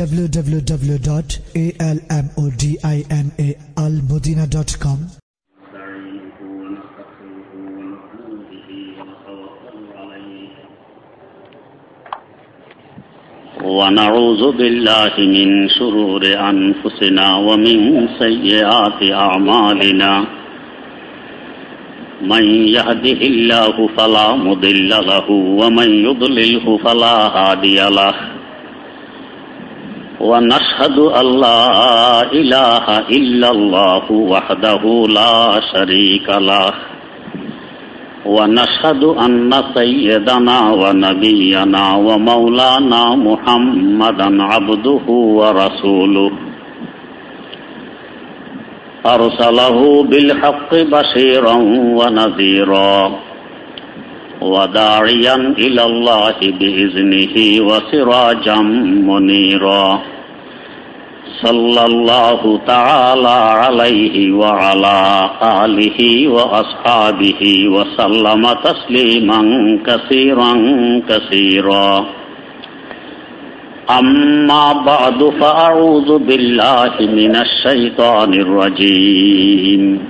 www.almodinaalmodina.com ونعوذ بالله من شرور أنفسنا ومن سيئات أعمالنا. من يهده الله فلا مضل له، ومن يضلله فلا هادي له. ونشهد أن لا إله إلا الله وحده لا شريك له. ونشهد أن سيدنا ونبينا ومولانا محمدا عبده ورسوله. أرسله بالحق بشيرا ونذيرا. وداعيا إلى الله بإذنه وسراجا منيرا. صلى الله تعالى عليه وعلى آله وأصحابه وسلم تسليما كثيرا كثيرا. أما بعد، فأعوذ بالله من الشيطان الرجيم.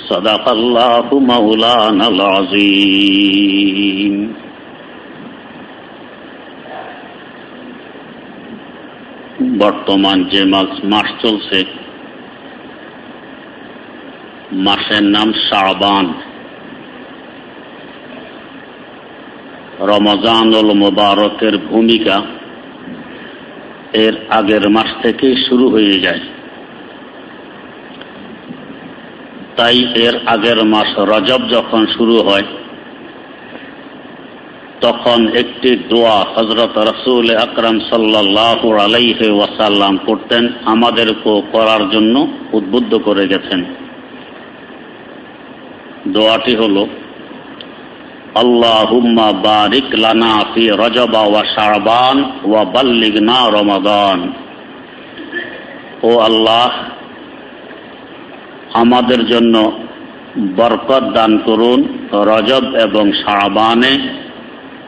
صدق الله مولانا العظيم বর্তমান যে মাস মাস চলছে মাসের নাম শাবান রমজানুল মোবারকের ভূমিকা এর আগের মাস থেকেই শুরু হয়ে যায় তাই এর আগের মাস রজব যখন শুরু হয়, তখন একটি দোয়া হজরত রসুল আকরম সাল্লাহ আলাইহে ওয়াসাল্লাম করতেন, আমাদেরকেও করার জন্য উদ্বুদ্ধ করে গেছেন। দোয়াটি হল, আল্লাহুম্মা বারিক লানা ফি রজবা ওয়া শাবান ওয়া বাল্লিগনা রমাদান। ও আল্লাহ আমাদের জন্য বরকত দান করুন রজব এবং শাবানে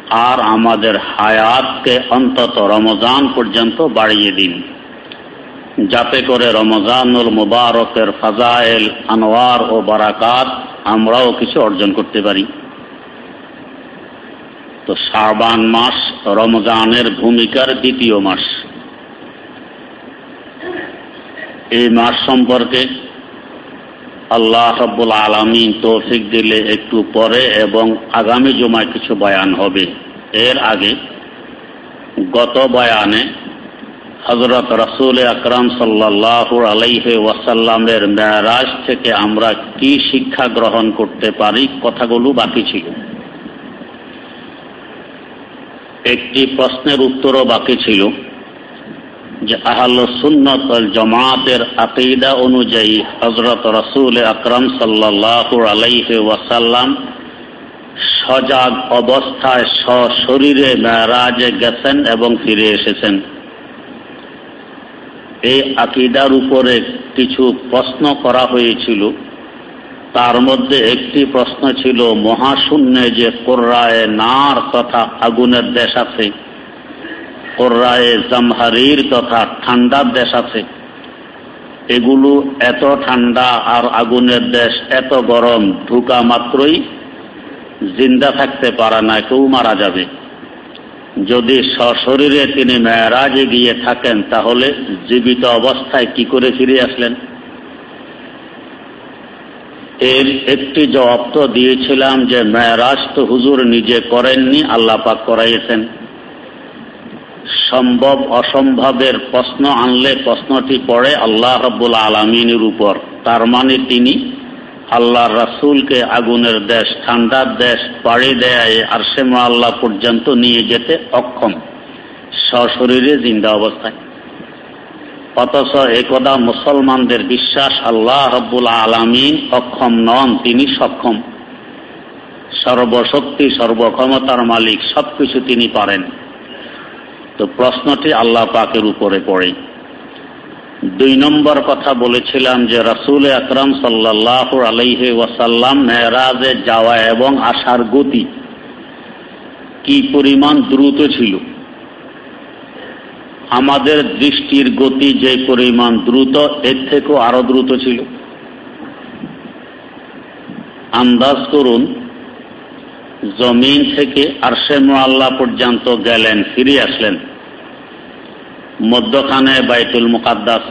আর আমাদের হায়াতকে অন্তত রমজান পর্যন্ত বাড়িয়ে দিন। যাতে করে রমজানুল মুবারকের ফাজাইল, আনোয়ার ও বারাকাত আমরাও কিছু অর্জন করতে পারি। তো শাবান মাস রমজানের ভূমিকার দ্বিতীয় মাস। এই মাস সম্পর্কে আল্লাহ রব্বুল আলমিন তৌফিক দিলে একটু পরে এবং আগামী জমায় কিছু বয়ান হবে। এর আগে গত বয়ানে হজরত রসুল আকরাম সাল্লাহ আলাইহে ওয়াসাল্লামের মেয়ারাজ থেকে আমরা কি শিক্ষা গ্রহণ করতে পারি কথাগুলো বাকি ছিল। একটি প্রশ্নের উত্তরও বাকি ছিল। যে আহল সুন্নত জামাতের আকিদা অনুযায়ী হজরত রসুল আকরম সাল্লাহ আলাইহে ওয়াসাল্লাম সজাগ অবস্থায় সশরীরে মেয়ারাজে গেছেন এবং ফিরে এসেছেন। এই আকিদার উপরে কিছু প্রশ্ন করা হয়েছিল। তার মধ্যে একটি প্রশ্ন ছিল, মহাশূন্যে যে কোর্রায় নার তথা আগুনের দেশ আছে কোর্রায়ে জামহারির তথা ঠান্ডার দেশ আছে। এগুলো এত ঠান্ডা আর আগুনের দেশ, এত গরম ঢুকা মাত্রই জিন্দা থাকতে পারে না, কেউ মারা যাবে। যদি সশরীরে তিনি মেয়ারাজে গিয়ে থাকেন, তাহলে জীবিত অবস্থায় কি করে ফিরে আসলেন? এর একটি জবাব তো দিয়েছিলাম যে, মেয়ারাজ তো হুজুর নিজে করেননি, আল্লাহ পাক করাইয়েছেন। সম্ভব অসম্ভবের প্রশ্ন আনলে প্রশ্নটি পড়ে আল্লাহ রব্বুল আলমিনের উপর। তার মানে তিনি আল্লাহ রাসুলকে আগুনের দেশ, ঠান্ডার দেশ, পাড়ি দেয় আর সেমা আল্লাহ পর্যন্ত নিয়ে যেতে অক্ষম। সশরীরে জিন্দা অবস্থায়। অথচ একদা মুসলমানদের বিশ্বাস আল্লাহ রব্বুল আলমিন অক্ষম নন, তিনি সক্ষম। সর্বশক্তি, সর্বক্ষমতার মালিক, সবকিছু তিনি পারেন। তো প্রশ্নটি আল্লাহ পাকের উপরে পড়ে। দুই নম্বর কথা বলেছিলাম যে রাসুল আকরাম সাল্লাহ আলাইহে ওয়াসাল্লাম মেয়েরাজে যাওয়া এবং আসার গতি কি পরিমাণ দ্রুত ছিল? আমাদের দৃষ্টির গতি যে পরিমাণ দ্রুত, এর থেকেও আরও দ্রুত ছিল। আন্দাজ করুন জমিন থেকে আরশে আল্লাহ পর্যন্ত গেলেন, ফিরে আসলেন। মধ্যখানে বাইতুল মুকাদ্দাস,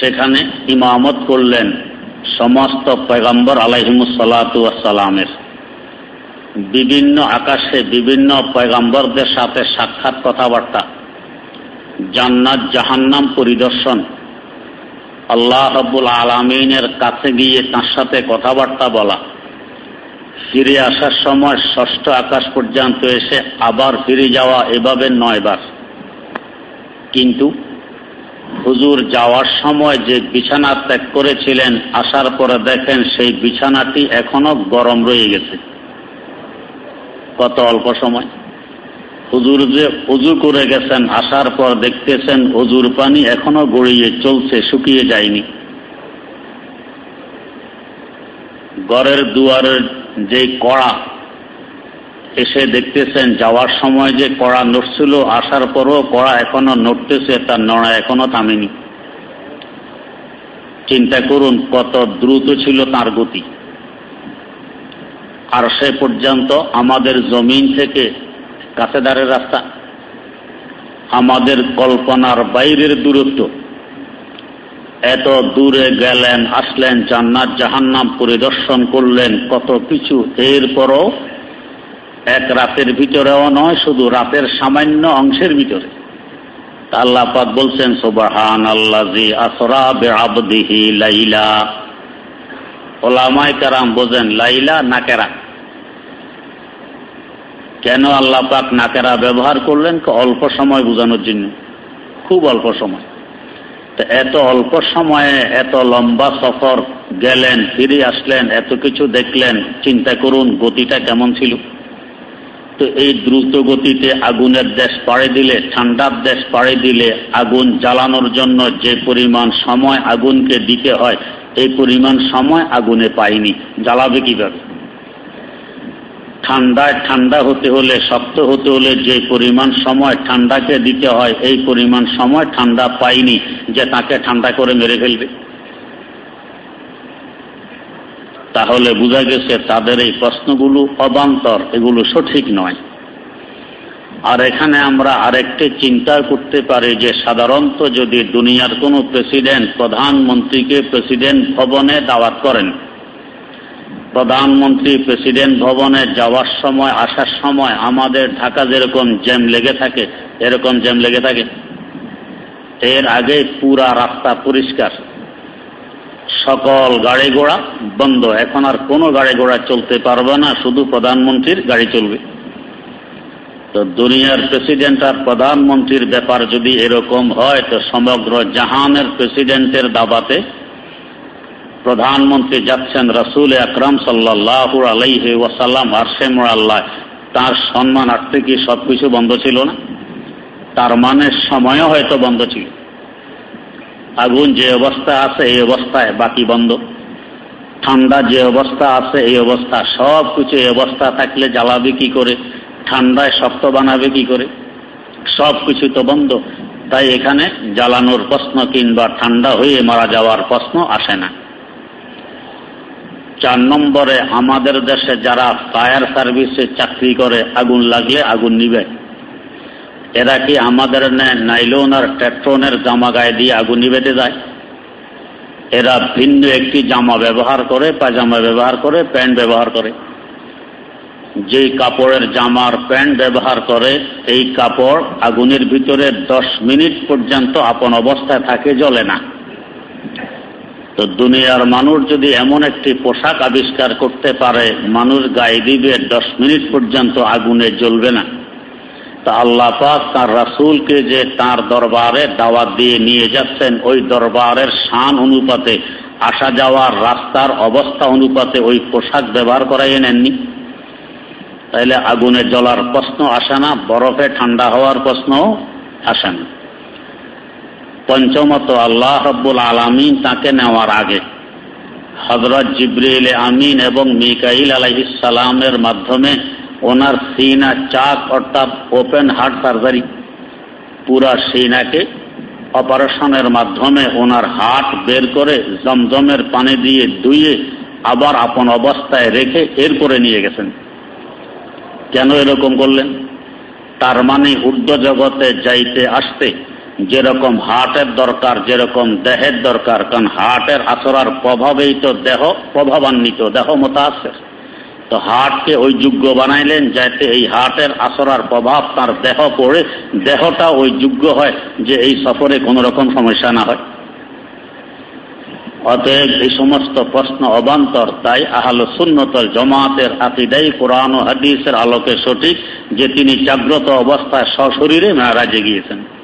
সেখানে ইমামত করলেন সমস্ত পয়গম্বর আলাইহিমুসালামের বিভিন্ন আকাশে বিভিন্ন পয়গম্বরদের সাথে সাক্ষাৎ কথাবার্তা, জান্নাত জাহান্নাম পরিদর্শন। আল্লাহ রব্বুল আলমিনের কাছে গিয়ে তার সাথে কথাবার্তা বলা। ফিরে আসার সময় ষষ্ঠ আকাশ পর্যন্ত এসে আবার ফিরে যাওয়া এভাবে নয়বার কিন্তু হুজুর যাওয়ার সময় যে বিছানা ত্যাগ করেছিলেন, আসার পরে দেখেন সেই বিছানাটি এখনও গরম রয়ে গেছে। কত অল্প সময়। হুজুর যে উজু করে গেছেন, আসার পর দেখতেছেন হুজুর পানি এখনও গড়িয়ে চলছে, শুকিয়ে যায়নি। ঘরের দুয়ারের যে কড়া এসে দেখতেছেন, যাওয়ার সময় যে কড়া নড়ছিল, আসার পরও কড়া এখনও নড়তেছে, তার নড়া এখনও থামেনি। চিন্তা করুন কত দ্রুত ছিল তার গতি। আর সে পর্যন্ত আমাদের জমিন থেকে কাছেদারের রাস্তা, আমাদের কল্পনার বাইরের দূরত্ব এত দূরে গেলেন, আসলেন জান্নাত জাহান্নাম পরিদর্শন করলেন কত কিছু। এরপরও এক রাতের ভিতরেও নয়, শুধু রাতের সামান্য অংশের ভিতরে। আল্লাহ বলছেন সুবাহান আল্লাজি আসরা বেআবদিহি লাইলা। ওলামাই কারাম বোঝেন, লাইলা নাকেরা কেন আল্লাহ পাক নাকেরা ব্যবহার করলেন? অল্প সময় বোঝানোর জন্য। খুব অল্প সময়। এত অল্প সময়ে, এত লম্বা সফর গেলেন, ফিরে আসলেন, এত কিছু দেখলেন, চিন্তা করুন গতিটা কেমন ছিল। তো এই দ্রুত গতিতে আগুনের দেশ পাড়ে দিলে, ঠান্ডার দেশ পাড়ে দিলে আগুন জ্বালানোর জন্য যে পরিমাণ সময় আগুনকে দিতে হয়, এই পরিমাণ সময় আগুনে পাইনি। জ্বালাবে কীভাবে? ঠান্ডায় ঠান্ডা হতে হলে, শক্ত হতে হলে যে পরিমাণ সময় ঠান্ডাকে দিতে হয়, এই পরিমাণ সময় ঠান্ডা পাইনি যে তাকে ঠান্ডা করে মেরে ফেলবে। তাহলে বোঝা গেছে তাদের এই প্রশ্নগুলো অবান্তর, এগুলো সঠিক নয়। আর এখানে আমরা আরেকটি চিন্তা করতে পারি যে সাধারণত যদি দুনিয়ার কোনো প্রেসিডেন্ট, প্রধানমন্ত্রীকে প্রেসিডেন্ট ভবনে দাওয়াত করেন প্রধানমন্ত্রী প্রেসিডেন্ট ভবনে যাওয়ার সময়, আসার সময় আমাদের ঢাকা যেরকম জ্যাম লেগে থাকে, এরকম জ্যাম লেগে থাকে। এর আগে পুরা রাস্তা পরিষ্কার। সকল গাড়ি ঘোড়া বন্ধ। এখন আর কোনো গাড়ি ঘোড়া চলতে পারবে না, শুধু প্রধানমন্ত্রীর গাড়ি চলবে। তো দুনিয়ার প্রেসিডেন্ট আর প্রধানমন্ত্রীর ব্যাপার যদি এরকম হয়, তো সমগ্র জাহানের প্রেসিডেন্টের দাবাতে প্রধানমন্ত্রী যাচ্ছেন রসুল আকরম সাল্লাহ আলাইহি ওয়াসাল্লাম আরশেম আল্লাহ তার সম্মানার্থে কি সব কিছু বন্ধ ছিল না? তার মানে সময়ও হয়তো বন্ধ ছিল। আগুন যে অবস্থা আছে এই অবস্থায় বাকি বন্ধ। ঠান্ডা যে অবস্থা আছে এই অবস্থা। সব কিছু এই অবস্থা থাকলে জ্বালাবে কি করে? ঠান্ডায় শক্ত বানাবে কি করে? সব কিছু তো বন্ধ। তাই এখানে জ্বালানোর প্রশ্ন কিংবা ঠান্ডা হয়ে মারা যাওয়ার প্রশ্ন আসে না। চার নম্বরে আমাদের দেশে যারা ফায়ার সার্ভিসে চাকরি করে, আগুন লাগলে আগুন নিবে। এরা কি আমাদের ন্যায় নাইলন আর টেট্রনের জামা গায়ে দিয়ে আগুন নিবেতে যায়? এরা ভিন্ন একটি জামা ব্যবহার করে, পায়জামা ব্যবহার করে, প্যান্ট ব্যবহার করে। যেই কাপড়ের জামার প্যান্ট ব্যবহার করে, এই কাপড় আগুনের ভিতরে দশ মিনিট পর্যন্ত আপন অবস্থায় থাকে, জ্বলে না। তো দুনিয়ার মানুষ যদি এমন একটি পোশাক আবিষ্কার করতে পারে, মানুষ গায়ে দিবে, দশ মিনিট পর্যন্ত আগুনে জ্বলবে না। তা আল্লাহ পাক তার রাসুলকে যে তার দরবারে দাওয়াত দিয়ে নিয়ে যাচ্ছেন, ওই দরবারের শান অনুপাতে আসা যাওয়ার রাস্তার অবস্থা অনুপাতে ওই পোশাক ব্যবহার করাই নেননি। তাইলে আগুনে জ্বলার প্রশ্ন আসে না, বরফে ঠান্ডা হওয়ার প্রশ্নও আসে না। পঞ্চমত আল্লাহ রব্বুল আলমিন তাকে নেওয়ার আগে হজরত জিব্রিল আমিন এবং মিকাইল আলহিসালামের মাধ্যমে ওনার সিনা চাক অর্থাৎ ওপেন হার্ট সার্জারি, পুরা সিনাকে অপারেশনের মাধ্যমে ওনার হাট বের করে জমজমের পানি দিয়ে ধুয়ে আবার আপন অবস্থায় রেখে এরপরে নিয়ে গেছেন। কেন এরকম করলেন? তার মানে ঊর্ধ্ব জগতে যাইতে আসতে যেরকম হার্টের দরকার, যেরকম দেহের দরকার, কারণ হার্টের আসরার প্রভাবেই তো দেহ, প্রভাবান্বিত, দেহ মোতাসের। তো হার্টকে ওই যোগ্য বানাইলেন যাতে এই হার্টের আসরার প্রভাব তার দেহ পড়ে, দেহটা ওই যোগ্য হয় যে এই সফরে কোনো রকম সমস্যা না হয়। অতএব এই সমস্ত প্রশ্ন অবান্তর, তাই আহল সুন্নতল জমাতের আকিদাই কোরআন হাদিসের আলোকে সঠিক যে তিনি জাগ্রত অবস্থায় সশরীরে মেয়ারাজে গিয়েছেন।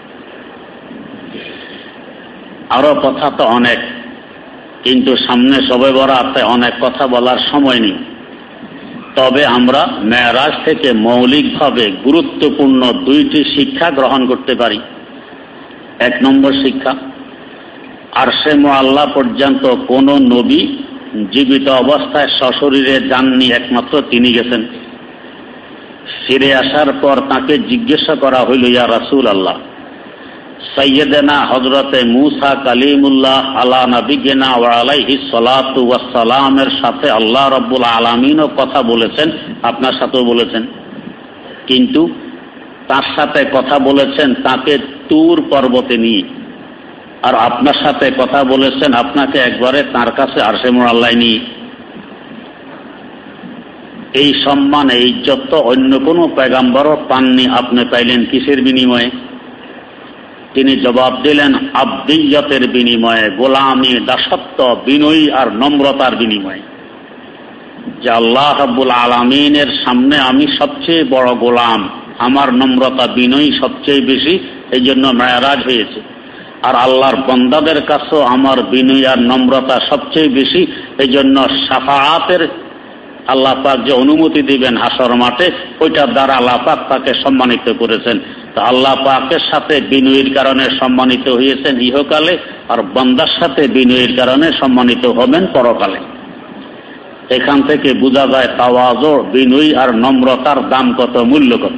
আরও কথা তো অনেক, কিন্তু সামনে সবে বরাতে অনেক কথা বলার সময় নেই। তবে আমরা মেয়ারাজ থেকে মৌলিকভাবে গুরুত্বপূর্ণ দুইটি শিক্ষা গ্রহণ করতে পারি। এক নম্বর শিক্ষা আর সে মোয়াল্লা পর্যন্ত কোন নবী জীবিত অবস্থায় সশরীরে যাননি, একমাত্র তিনি গেছেন। ফিরে আসার পর তাকে জিজ্ঞাসা করা হইল, ইয়া রাসুল আল্লাহ সৈয়দেনা হজরতে মুসা কালিমুল্লাহ আলা নবিগেনা ওয়ালাইহি সালাতু ওয়াসালামের সাথে আল্লাহ রব্বুল আলমিনও কথা বলেছেন, আপনার সাথেও বলেছেন। কিন্তু তার সাথে কথা বলেছেন তাকে তুর পর্বতে নিয়ে। আর আপনার সাথে কথা বলেছেন আপনাকে একবারে তার কাছে আরশেমুর আল্লাহ নিয়ে। এই সম্মান, এই ইজ্জত অন্য কোনো পেগাম্বরও পাননি, আপনি পাইলেন কিসের বিনিময়ে? তিনি জবাব দিলেন, আব্দিয়তের বিনিময়ে গোলামী, দাসত্ব, বিনয়ী আর নম্রতার বিনিময়ে। যে আল্লাহ রাব্বুল আলমিনের সামনে আমি সবচেয়ে বড় গোলাম, আমার নম্রতা, বিনয়ী সবচেয়ে বেশি এই জন্য মেয়ারাজ হয়েছে। আর আল্লাহর বন্দাদের কাছেও আমার বিনয় আর নম্রতা সবচেয়ে বেশি এই জন্য সাফাতের আল্লাহ পাক যে অনুমতি দিবেন হাসর মাঠে, ওইটার দ্বারা আল্লাহ পাক তাকে সম্মানিত করেছেন। আল্লাহ পাকের সাথে বিনয়ের কারণে সম্মানিত হয়েছেন ইহকালে, আর বন্দার সাথে বিনয়ের কারণে সম্মানিত হবেন পরকালে। এখান থেকে বোঝা যায় তাওয়াজ, বিনয়ী আর নম্রতার দাম কত, মূল্য কত।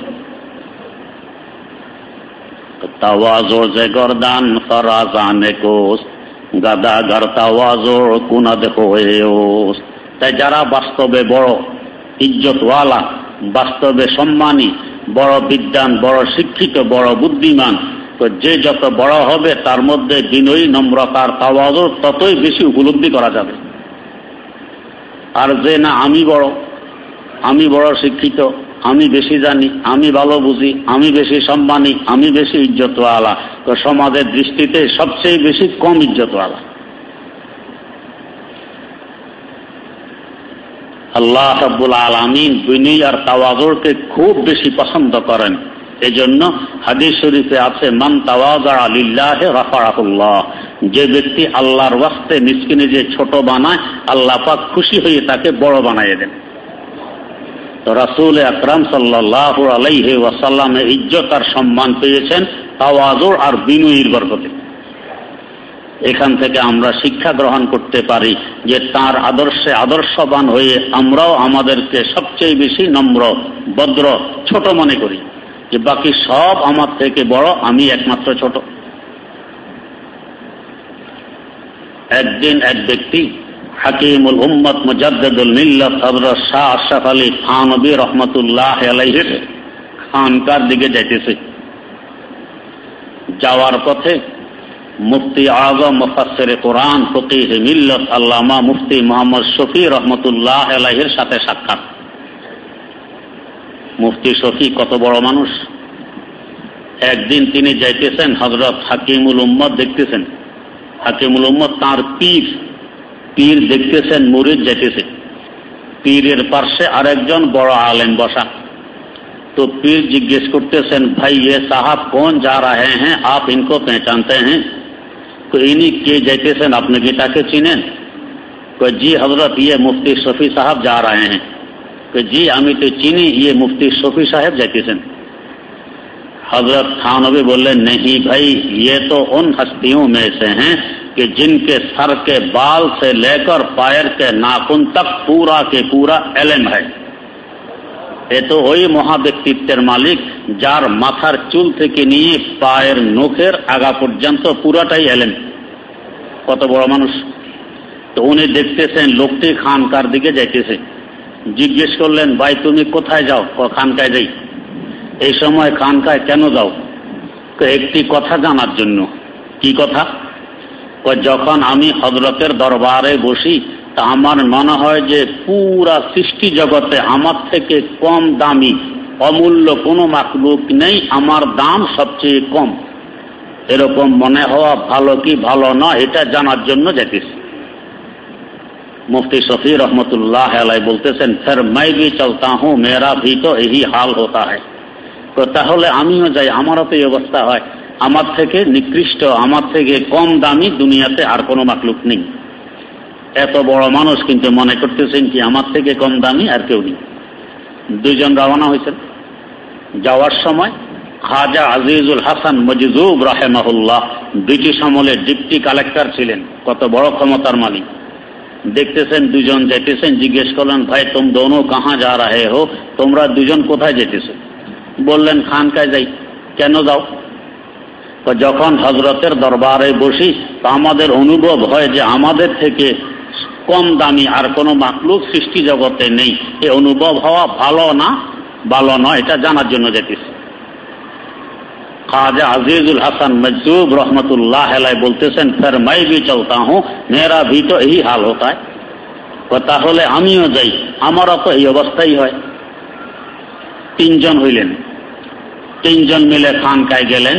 তাই যারা বাস্তবে বড়, ইজ্জতওয়ালা, বাস্তবে সম্মানী বড় বিদ্যান, বড় শিক্ষিত, বড় বুদ্ধিমান। তো যে যত বড় হবে, তার মধ্যে বিনয়ী নম্রতার তাওয়াজও ততই বেশি উপলব্ধি করা যাবে। আর যে না, আমি বড় আমি বড় শিক্ষিত, আমি বেশি জানি, আমি ভালো বুঝি, আমি বেশি সম্মানী, আমি বেশি ইজ্জতওয়ালা, তো সমাজের দৃষ্টিতে সবচেয়ে বেশি কম ইজ্জতওয়ালা। আল্লাহ রাব্বুল আলমিন বিনয় আর তাওয়াজরকে খুব বেশি পছন্দ করেন। এজন্য হাদিস শরীফে আছে, মান তাওয়াজা আলিল্লাহ যে ব্যক্তি আল্লাহর ওয়াস্তে মিসকিনে যে ছোট বানায়, আল্লাহ পাক খুশি হয়ে তাকে বড় বানাইয়ে দেন। তো রাসুল আকরাম সাল্লাহ আলাইহে ওয়াসাল্লামে ইজ্জত আর সম্মান পেয়েছেন, তাওয়াজর আর বিনয়ীর বরকতে। এখান থেকে আমরা শিক্ষা গ্রহণ করতে পারি যে তার আদর্শে আদর্শবান হয়ে আমরাও আমাদেরকে সবচেয়ে বেশি নম্র, ভদ্র, ছোট মনে করি। যে বাকি সব আমার থেকে বড়, আমি একমাত্র ছোট। একদিন এক ব্যক্তি, হাকিমুল উম্মত মুজাদ্দুল মিল্লত হজরত শাহ আশরাফ আলী খানবী রহমতুল্লাহ আলাইহির খানকার দিকে যাইতেছে। যাওয়ার পথে মুফতি আজম মুফাসের কোরআন, ফকিহ, মিল্লত, আল্লামা মুফতি মোহাম্মদ শফি রহমতুল্লাহ আলাহির সাথে সাক্ষাৎ। মুফতি শফি কত বড় মানুষ? একদিন তিনি যাইতেছেন হজরত হাকিমুল উম্মদ দেখতেছেন। হাকিমুল উম্মদ তাঁর পীর পীর দেখতেছেন, মুরিদ যাইতেছে। পীরের পার্শ্বে আরেকজন বড় আলেন বসা। तो पीर जिज्ञेस करते ভাই भाई ये साहब कौन जा रहे हैं आप इनको पहचानते हैं تو انہیں کے جیتے سن اپنے بیٹا کے چینے۔ کہ جی حضرت یہ مفتی شفیع صاحب جا رہے ہیں۔ کہ جی ہمیں تو چینی یہ مفتی شفیع صاحب جیتے سن حضرت خانوی بولے، نہیں بھائی، یہ تو ان ہستیوں میں سے ہیں کہ جن کے سر کے بال سے لے کر پائر کے ناخن تک پورا کے پورا علم ہے۔ এ তো ওই মহাব্যক্তিত্বের মালিক, যার মাথার চুল থেকে নিয়ে পায়ের নখের আগা পর্যন্ত পুরাটাই এলেন। কত বড় মানুষ। তো উনি দেখতেছেন লোকটি খানকার দিকে যাইতেছে। জিজ্ঞেস করলেন, ভাই, তুমি কোথায় যাও? খানকায় যাই? এই সময় খানকায়, কেন যাও? একটি কথা জানার জন্য। কি কথা? যখন আমি হজরতের দরবারে বসি তা আমার মনে হয় যে পুরা সৃষ্টি জগতে আমার থেকে কম দামি অমূল্য কোনো মাকলুক নেই আমার দাম সবচেয়ে কম এরকম মনে হওয়া ভালো কি ভালো না এটা জানার জন্য যেতেছি मुफ्ती शफी रहमतुल्लाह अलैह বলতেছেন फिर मैं भी चलता हूँ मेरा भी तो यही हाल होता है তো তাহলে আমিও যাই আমারও তো এই অবস্থা হয় আমার থেকে নিকৃষ্ট আমার থেকে কম দামি দুনিয়াতে আর কোনো মাকলুক নেই এত বড় মানুষ কিন্তু মনে করতেছেন কি আমার থেকে কম দামি আর কেউ নেই। দুইজন রওনা হয়েছেন। যাওয়ার সময় খাজা আজিজুল হাসান মজিজুব রাহেমাহুল্লাহ ব্রিটিশ আমলের ডিপটি কালেক্টর ছিলেন, কত বড় ক্ষমতার মালিক। দেখতেছেন দুজন যেতেছেন, জিজ্ঞেস করলেন, ভাই, তুম দোনো কাহা যা রাহে হো? তোমরা দুজন কোথায় যেতেছো? বললেন, খানকায় যাই। কেন যাও? যখন হজরতের দরবারে বসি, তা আমাদের অনুভব হয় যে আমাদের থেকে কম দামি আর কোনো মাকলুক সৃষ্টি জগতে নেই। এ অনুভব হওয়া ভালো না, ভালো নয়, এটা জানার জন্য যেতেছি। খাজা আজিজুল হাসান মজুব রহমতুল্লাহ বলতেছেন ফের মাই भी চলতা হুঁ মেরা भी তো এই হাল হতা তাহলে আমিও যাই, আমারও তো এই অবস্থাই হয়। তিনজন হইলেন। তিনজন মিলে খানকায় গেলেন।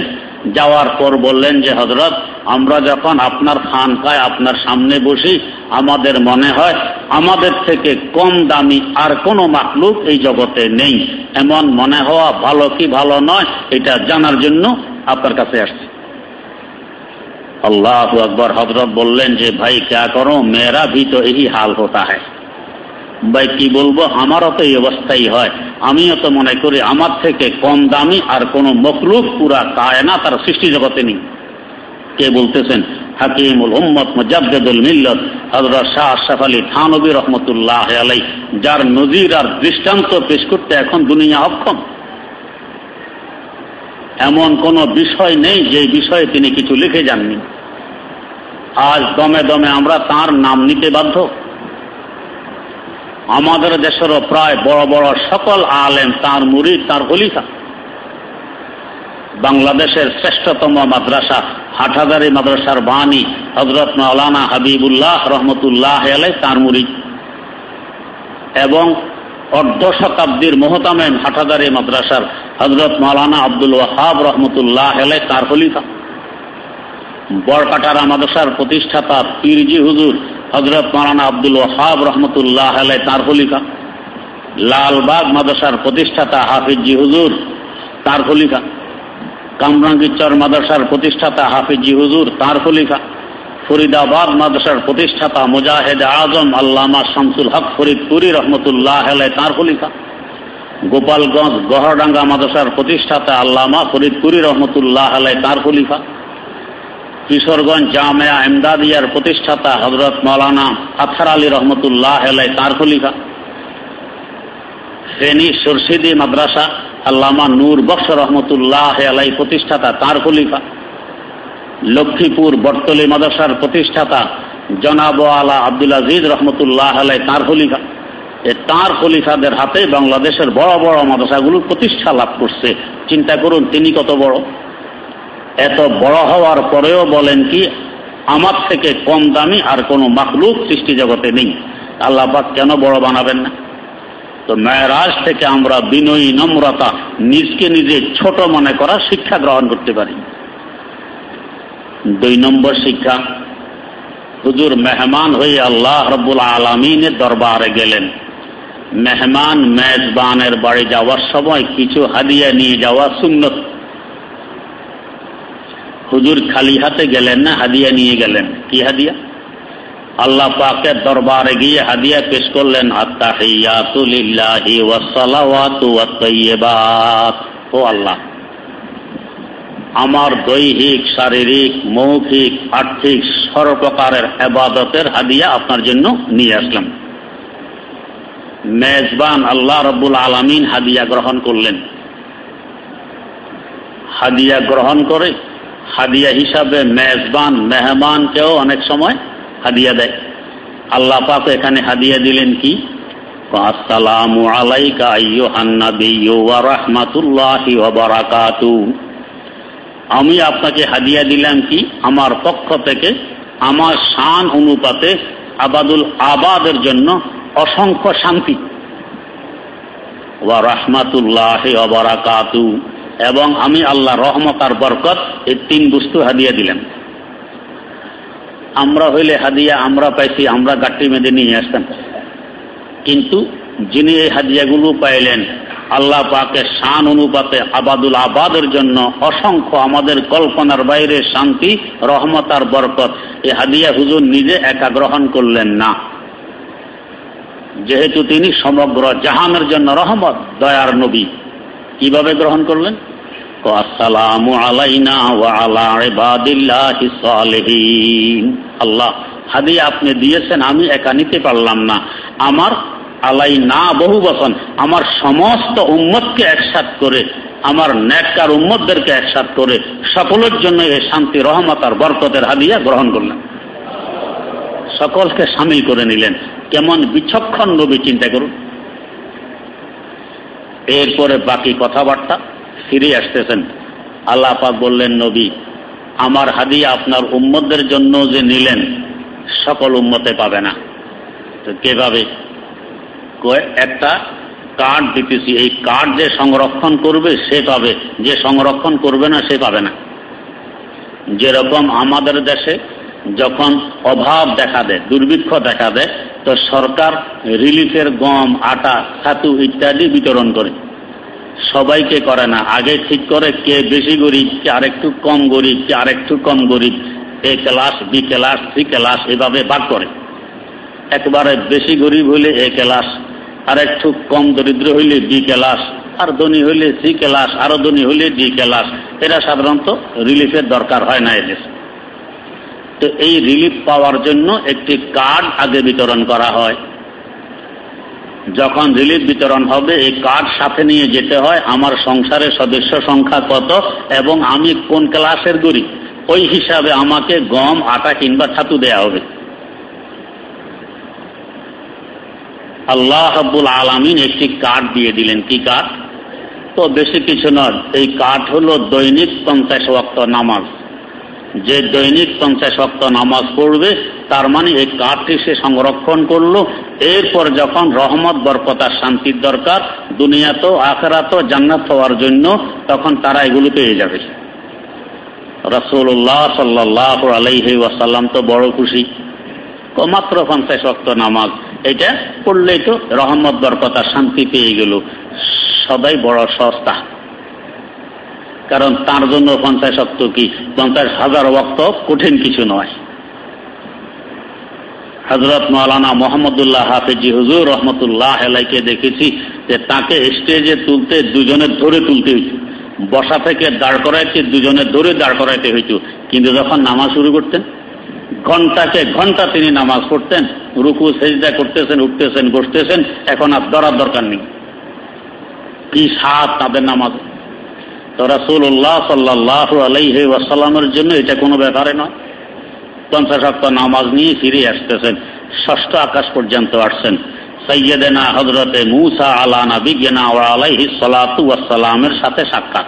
যাওয়ার পর বললেন যে হজরত আমরা যখন আপনার খানকায়, আপনার সামনে বসি, আমাদের মনে হয় আমাদের থেকে কম দামি আর কোনো মাকলুক এই জগতে নেই। এমন মনে হওয়া ভালো কি ভালো নয়, এটা জানার জন্য আপনার কাছে আসছে। আল্লাহ আকবর হজরত বললেন যে, ভাই, ক্যা করো? মেয়েরা ভি তো এই হাল হতা হয় ভাই, কি বলব? আমারও তো এই অবস্থাই হয়। আমিও তো মনে করি, আমার থেকে কম দামি আর কোনো মকলুক পুরা কায়না তার সৃষ্টি জগতে নেই। কে বলতেছেন? হাকিমুল উম্মত মুজাদ্দুল মিল্লত হজরত শাহ আশরাফ আলী থানবী রহমতুল্লাহ আলাই যার নজির আর দৃষ্টান্ত পেশ করতে এখন দুনিয়া অক্ষম। এমন কোন বিষয় নেই যে বিষয়ে তিনি কিছু লিখে যাননি। আজ দমে দমে আমরা তার নাম নিতে বাধ্য। আমাদের দেশেরও প্রায় বড় বড় সকল আলেম তার মুড়ি তার হলিফা বাংলাদেশের শ্রেষ্ঠতম মাদ্রাসা, হাটহাজারি মাদ্রাসার বাণী হজরত মাওলানা হাবিবুল্লাহ রহমতুল্লাহ আলাই তার মুড়ি এবং অর্ধ শতাব্দীর মোহতামেম হাটহাজারি মাদ্রাসার হজরত মাওলানা আব্দুল ওয়াহাব রহমতুল্লাহ আলাই তার হলিফা বরকাটারা মাদ্রাসার প্রতিষ্ঠাতা পীরজি হুজুর হজরত মারানা আব্দুল ওহাব রহমতুল্লাহ আলাই তার খলিফা। লালবাগ মাদ্রাসার প্রতিষ্ঠাতা হাফিজি হুজুর তার খলিফা। কামরাঙ্গিচর মাদ্রাসার প্রতিষ্ঠাতা হাফিজি হুজুর, তার খলিফা ফরিদাবাদ মাদ্রাসার প্রতিষ্ঠাতা মুজাহেদ আজম আল্লামা শামসুল হক ফরিদপুরি রহমতুল্লাহ তার খলিফা। গোপালগঞ্জ গহরডাঙ্গা মাদ্রাসার প্রতিষ্ঠাতা আল্লামা ফরিদপুরি রহমতুল্লাহ আলাই তার খলিফা। কিশোরগঞ্জ জামেয়া এমদাদিয়ার প্রতিষ্ঠাতা হজরত মৌলানা আথার আলী রহমতুল্লাহ আলাই তার খলিফা। ফেনী সুরসিদি মাদ্রাসা আল্লামা নূর বক্স রহমতুল্লাহ আলাই প্রতিষ্ঠাতা, তার খলিফা। লক্ষ্মীপুর বর্তলি মাদ্রাসার প্রতিষ্ঠাতা জনাব আলা আব্দুল আজিজ রহমতুল্লাহ আলাই তার খলিফা। এ তাঁর খলিফাদের হাতে বাংলাদেশের বড় বড় মাদ্রাসাগুলো প্রতিষ্ঠা লাভ করছে। চিন্তা করুন, তিনি কত বড়? এত বড় হওয়ার পরেও বলেন কি, আমার থেকে কম দামি আর কোনো মাকলুক সৃষ্টি জগতে নেই। আল্লাহ কেন বড় বানাবেন না? তো মেয়েরাজ থেকে আমরা বিনয়ী নম্রতা নিজকে নিজে ছোট মনে করা শিক্ষা গ্রহণ করতে পারি। দুই নম্বর শিক্ষা, হুজুর মেহমান হয়ে আল্লাহ রব্বুল আলমিনের দরবারে গেলেন। মেহমান মেজবানের বাড়ি যাওয়ার সময় কিছু হাদিয়া নিয়ে যাওয়া সুন্নত। হুজুর খালি হাতে গেলেন না, হাদিয়া নিয়ে গেলেন। কি হাদিয়া? আল্লাহ পাকের দরবারে গিয়ে হাদিয়া পেশ করলেন আল্লাহ, আমার দৈহিক, শারীরিক, মৌখিক, আর্থিক সর্বপ্রকারের আবাদতের হাদিয়া আপনার জন্য নিয়ে আসলাম। মেজবান আল্লাহ রব্বুল আলমিন হাদিয়া গ্রহণ করলেন। হাদিয়া গ্রহণ করে হাদিয়া হিসাবে মেজবান, মেহমানকেও অনেক সময় হাদিয়া দেয়। আল্লাহ পাক এখানে হাদিয়া দিলেন কি? আমি আপনাকে হাদিয়া দিলাম কি? আমার পক্ষ থেকে আমার শান অনুপাতে আবাদুল আবাদের জন্য অসংখ্য শান্তি। এবং আমি আল্লাহ রহমত আর বরকত এই তিন বস্তু হাদিয়া দিলাম। আমরা হইলে হাদিয়া, আমরা পাইছি, আমরা গাঠি মেঁধে নিয়ে আসতাম। কিন্তু যিনি এই হাদিয়াগুলো পাইলেন, আল্লাহ পাকে শান অনুপাতে আবাদুল আবাদের জন্য অসংখ্য আমাদের কল্পনার বাইরে শান্তি, রহমত আর বরকত, এই হাদিয়া হুজুর নিজে একা গ্রহণ করলেন না। যেহেতু তিনি সমগ্র জাহানের জন্য রহমত, দয়ার নবী। কীভাবে গ্রহণ করলেন? আল্লাহ, হাদিয়া আপনি দিয়েছেন, আমি একা নিতে পারলাম না। আমার আলাই না বহু বচন আমার সমস্ত উম্মতকে একসাথ করে, আমার নেককার উম্মতদেরকে একসাথ করে সকলের জন্য এই শান্তি, রহমত আর বরকতের হাদিয়া গ্রহণ করলেন। সকলকে সামিল করে নিলেন। কেমন বিচক্ষণ নবী চিন্তা করুন। এরপরে বাকি কথাবার্তা। ফিরে আসতেছেন। আল্লাহ বললেন, নবী, আমার হাদিয়া আপনার উম্মতদের জন্য যে নিলেন, সকল উম্মতে পাবে না। তো কে পাবে একটা কার্ড দিতেছি, এই কার্ড যে সংরক্ষণ করবে, সে পাবে। যে সংরক্ষণ করবে না, সে পাবে না। যেরকম আমাদের দেশে যখন অভাব দেখা দেয়, দুর্ভিক্ষ দেখা দেয়, তো সরকার রিলিফের গম, আটা, ছাতু ইত্যাদি বিতরণ করে। সবাইকে করে না। আগে ঠিক করে কে বেশি গরিব, কে আরেকটু কম গরিব, কে আরেকটু কম গরিব, A class, B class, C class, এভাবে ভাগ করে। একবারে বেশি গরিব হইলে এ ক্লাস আর একটু কম দরিদ্র হইলে বি ক্লাস, আর ধনী হইলে সি ক্লাস, আরও ধনী হইলে ডি ক্লাস। এরা সাধারণত রিলিফের দরকার হয় না এদেশে তো এই রিলিফ পাওয়ার জন্য একটি কার্ড আগে বিতরণ করা হয়। যখন রিলিফ বিতরণ হবে, এই কার্ড সাথে নিয়ে যেতে হয়, আমার সংসারের সদস্য সংখ্যা কত এবং আমি কোন ক্লাসের গরিব? ওই হিসাবে আমাকে গম, আটা কিংবা ছাতু দেয়া হবে। আল্লাহ হাবুল আলমিন একটি কার্ড দিয়ে দিলেন। কি কার্ড? তো বেশি কিছু নয়। এই কার্ড হলো দৈনিক পঞ্চাশ ওয়াক্ত নামাজ। যে দৈনিক পঞ্চাশ ওয়াক্ত নামাজ পড়বে, তার মানে এই কার্ডটি সে সংরক্ষণ করল। এরপর যখন রহমত বরকতার শান্তির দরকার, দুনিয়া তো আখেরা তো, জান্নাত হওয়ার জন্য, তখন তারা এগুলো পেয়ে যাবে। রসুল্লাহ সাল্লাহ আলাইহি ওয়াসাল্লাম তো বড় খুশি। মাত্র পঞ্চাশ শক্ত নামাজ। এটা পড়লেই তো রহমত বরকতার শান্তি পেয়ে গেল। সবাই বড় সস্তা। কারণ তার জন্য পঞ্চাশ শক্ত কি? পঞ্চাশ হাজার অক্ত কঠিন কিছু নয়। হজরত মৌলানা মোহাম্মদুল্লাহ হাফিজি হুজুর রহমতুল্লাহ এলাইকে দেখেছি যে তাকে স্টেজে তুলতে দুজনে ধরে তুলতে হইত। বসা থেকে দাঁড় করাইতে দুজনে ধরে দাঁড় করাইতে হইত। কিন্তু যখন নামাজ শুরু করতেন, ঘন্টাকে ঘণ্টা তিনি নামাজ পড়তেন, রুকু, সেজদা করতেছেন, উঠতেছেন, বসতেছেন, এখন আর ধরার দরকার নেই। কি সাত তাদের নামাজ। তো রাসুল্লাহ সাল্লাহ আলাইহি ওয়াসাল্লামের জন্য এটা কোনো ব্যাপারে নয়। পঞ্চাশ সপ্ত নামাজ নিয়ে ফিরে আসতেছেন। ষষ্ঠ আকাশ পর্যন্ত আসছেন। সৈয়দেনা হজরতে মুসা আলা নাবিগেনা ওয়া আলাইহি সালাতু ওয়াসালামের সাথে সাক্ষাৎ।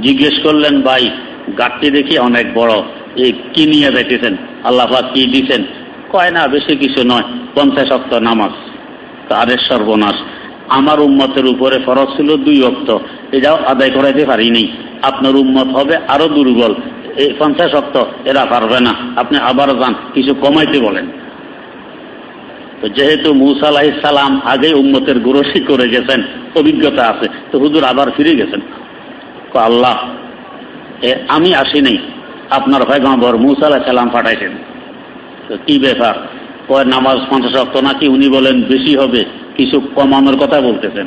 জিজ্ঞেস করলেন, ভাই গাঠটি দেখি অনেক বড়। এই কি নিয়ে যাইতেছেন? আল্লাহ কি দিছেন? কয় না, বেশি কিছু নয় পঞ্চাশ অক্ত নামাজ। তাদের সর্বনাশ। আমার উম্মতের উপরে ফরজ ছিল দুই অক্ত এটাও আদায় করাইতে পারিনি। আপনার উম্মত হবে আরও দুর্বল। এই পঞ্চাশ অক্ত, এরা পারবে না। আপনি আবার যান, কিছু কমাইতে বলেন। তো যেহেতু মুসা আলাহিসাল্লাম আগে উম্মতের গুরসি করে গেছেন, অভিজ্ঞতা আছে, তো হুজুর আবার ফিরে গেছেন। আল্লাহ আমি আসি নাই, আপনার পয়গম্বর মুসা আলাহ সাল্লাম পাঠাইছেন। তো কি ব্যাপার? কয় নামাজ পঞ্চাশ অক্ত নাকি উনি বলেন বেশি হবে, কিছু কমানোর কথা বলতেছেন।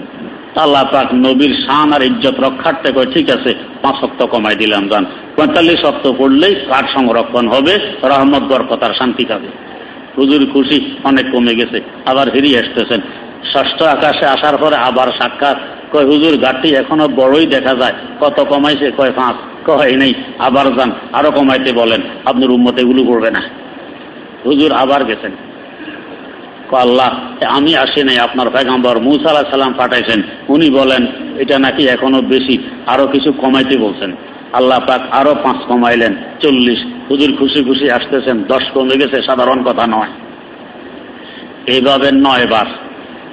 আল্লাহ পাক নবীর শান আর ইজ্জত রক্ষার্থে কয়, ঠিক আছে পাঁচ অক্ত কমাই দিলাম যান পঁয়তাল্লিশ অক্ত পড়লেই কাঠ সংরক্ষণ হবে, রহমত বরকতার শান্তি পাবে। হুজুর খুশি, অনেক কমে গেছে, আবার ফিরিয়ে আসতেছেন। ষষ্ঠ আকাশে আসার পরে আবার সাক্ষাৎ। কয়, হুজুর গাঠটি এখনও বড়ই দেখা যায়। কত কমাইছে, কয়, পাঁচ, কয়, নেই। আবার যান আরও কমাইতে বলেন। আপনার উম্মতে এগুলো করবে না। হুজুর আবার গেছেন। আল্লাহ আমি আসি নাই, আপনার পেগাম্বর মুসা আলাহ সাল্লাম পাঠাইছেন, উনি বলেন, এটা নাকি এখনও বেশি, আরও কিছু কমাইতে বলছেন। আল্লাহ পাক আরও পাঁচ কমাইলেন, চল্লিশ। হুজুর খুশি খুশি আসতেছেন, দশ কমে গেছে, সাধারণ কথা নয়। এইভাবে নয় বার,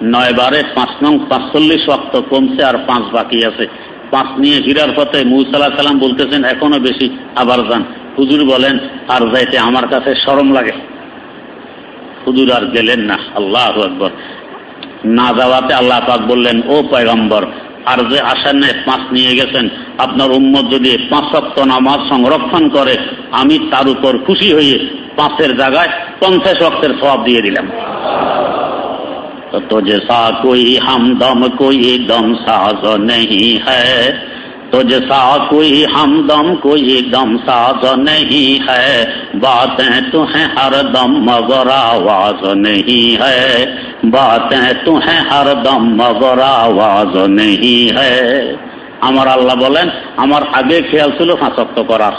নয় বারে পাঁচ নং, পাঁচচল্লিশ ওয়াক্ত কমছে আর পাঁচ বাকি আছে। পাঁচ নিয়ে ফিরার পথে মুসাল্লাহ সাল্লাম বলতেছেন, এখনও বেশি, আবার যান। হুজুর বলেন, আর যাইতে আমার কাছে সরম লাগে। হুজুর আর গেলেন না, আল্লাহ আকবর। না যাওয়াতে আল্লাহ পাক বললেন, ও পয়গম্বর, আর যে আসেন না পাঁচ নিয়ে গেছেন। আপনার উম্মত যদি পাঁচ সপ্তাহ নামাজ সংরক্ষণ করে, আমি তার উপর খুশি হয়ে পাঁচের জায়গায় পঞ্চাশ রক্তের সব দিয়ে দিলাম। তো যে সা কই হাম দম কই দম সাহস নেই হ্যাঁ। जैसा कोई हमदम कोई दम साज नहीं है बातें तो हैं हर दम मगर आवाज नहीं है बातें तो हैं हर दम मगर आवाज नहीं है আমার আল্লাহ বলেন আমার আগে খেয়াল ছিল ফাঁসক্ত করার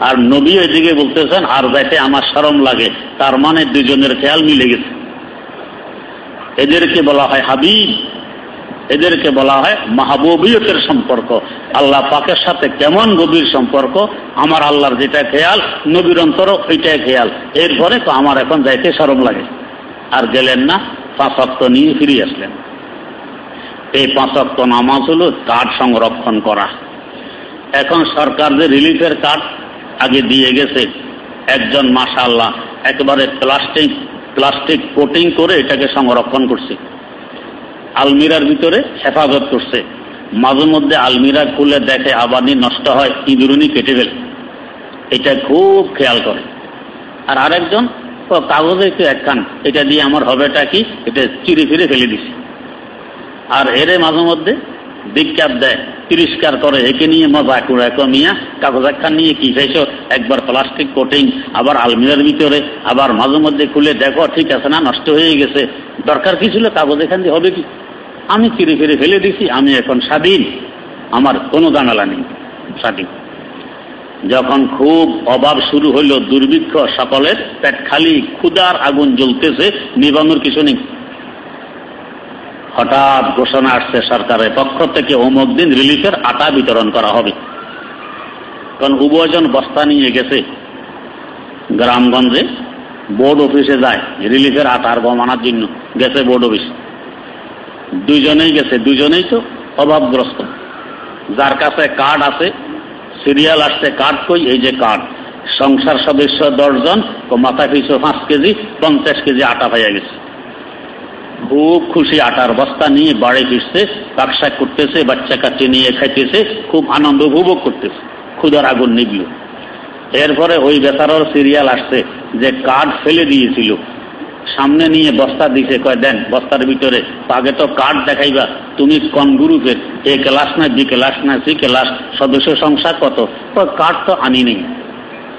আর নবী ওইদিকে বলতেছেন আর যাইতে আমার সরম লাগে তার মানে দুজনের খেয়াল মিলে গেছে এদেরকে বলা হয় হাবিব এদেরকে বলা হয় মাহবুবিয়তের সম্পর্ক। আল্লাহ পাকের সাথে কেমন গভীর সম্পর্ক? আমার আল্লাহর যেটা খেয়াল, নবীর অন্তর ওইটাই খেয়াল। এরপরে তো আমার এখন যাইতে সরম লাগে। আর গেলেন না পাঁচক্ত নিয়ে ফিরে আসলেন। এই পাঁচক্ত নামাজ হল কার্ড সংরক্ষণ করা। এখন সরকার যে রিলিফের কার্ড আগে দিয়ে গেছে, একজন মাসা আল্লাহ একেবারে প্লাস্টিক প্লাস্টিক কোটিং করে এটাকে সংরক্ষণ করছে। আলমিরার ভিতরে হেফাজত করছে। মাঝে মধ্যে আলমিরা খুলে দেখে আবাদি নষ্ট হয় ইঁদুরুনি কেটে ফেলে। এটা খুব খেয়াল করে। আর আরেকজন কাগজে একটু একখান এটা দিয়ে আমার হবেটা কি? এটা চিরে ফিরে ফেলে দিছে। আর এরে মাঝে মধ্যে বিজ্ঞাপ দেয়, তিরস্কার করে, একে নিয়ে মজা করে মিয়া, কাগজ একখান নিয়ে কি খাইছো? একবার প্লাস্টিক কোটিং, আবার আলমিরার ভিতরে, আবার মাঝে মধ্যে খুলে দেখো, ঠিক আছে না, নষ্ট হয়ে গেছে। দরকার কি ছিল কাগজ এখান দিয়ে হবে কি? আমি চিরে ফিরে ফেলে দিছি, আমি এখন স্বাধীন। আমার কোনো জানালা নেই, স্বাধীন। যখন খুব অভাব শুরু হইল দুর্ভিক্ষ সকলের পেট খালি ক্ষুদার আগুন জ্বলতেছে, নিবানোর কিছু নেই। হঠাৎ ঘোষণা আসছে সরকারের পক্ষ থেকে, অমুক দিন রিলিফের আটা বিতরণ করা হবে। কারণ উভয়জন বস্তা নিয়ে গেছে। গ্রামগঞ্জে বোর্ড অফিসে যায় রিলিফের আটার গম আনার জন্য, গেছে বোর্ড অফিস। দুইজনেই গেছে দুজনেই তো অভাবগ্রস্ত। যার কাছে কার্ড আছে সিরিয়াল আসছে কার্ড কই? এই যে কার্ড সংসার সদস্য দশজন মাথা পিছু পাঁচ কেজি, পঞ্চাশ কেজি আটা পাইয়া গেছে। খুব খুশি আটার বস্তা নিয়ে বাড়ি ফিরছে ব্যবসা করতেছে বাচ্চা কাচ্চি নিয়ে খাইতেছে, খুব আনন্দ উপভোগ করতেছে। ক্ষুদার আগুন নিবল। এরপরে ওই বেতারর সিরিয়াল আসছে, যে কার্ড ফেলে দিয়েছিল। সামনে নিয়ে বস্তা দিছে, কয়, দেন, বস্তার ভিতরে আগে তো কার্ড দেখাইবা, তুমি কোন গ্রুপের? এ ক্লাস না বি ক্লাস না সি ক্লাস, সদস্য সংখ্যা কত? কার্ড তো আনি নেই।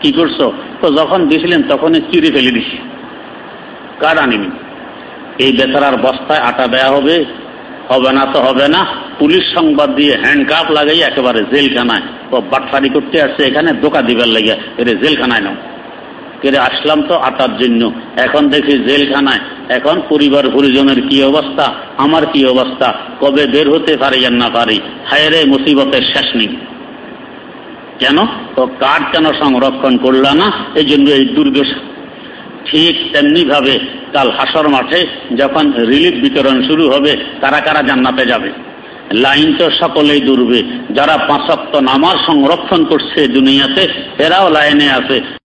কি করছ? তো যখন দিছিলেন তখনই চিড়ে ফেলে দিছি কার্ড আনিনি। এই বেচারার বস্তায় আটা দেয়া হবে? হবে না তো হবে না। পুলিশ সংবাদ দিয়ে হ্যান্ডকাপ লাগাই একেবারে জেলখানায় তো বাটফারি করতে আসছে এখানে দোকা দিবার লেগে এর জেলখানায় নাও। কেড়ে আসলাম তো আটার জন্য। এখন দেখি জেলখানায়, এখন পরিবার পরিজনের কি অবস্থা, আমার কি অবস্থা, কবে বের হতে পারি আর না পারি হায় রে মুসিবতের শেষ নেই। কেন? তো কার্ড কেন সংরক্ষণ করলা না? এই জন্য এই দুর্গেশ। ঠিক তেমনি ভাবে কাল হাসর মাঠে যখন রিলিফ বিতরণ শুরু হবে, কারা কারা জান্নাতে যাবে? লাইন তো সকলেই দূরবে যারা পাঁচক্ত নামাজ সংরক্ষণ করছে দুনিয়াতে, এরাও লাইনে আছে।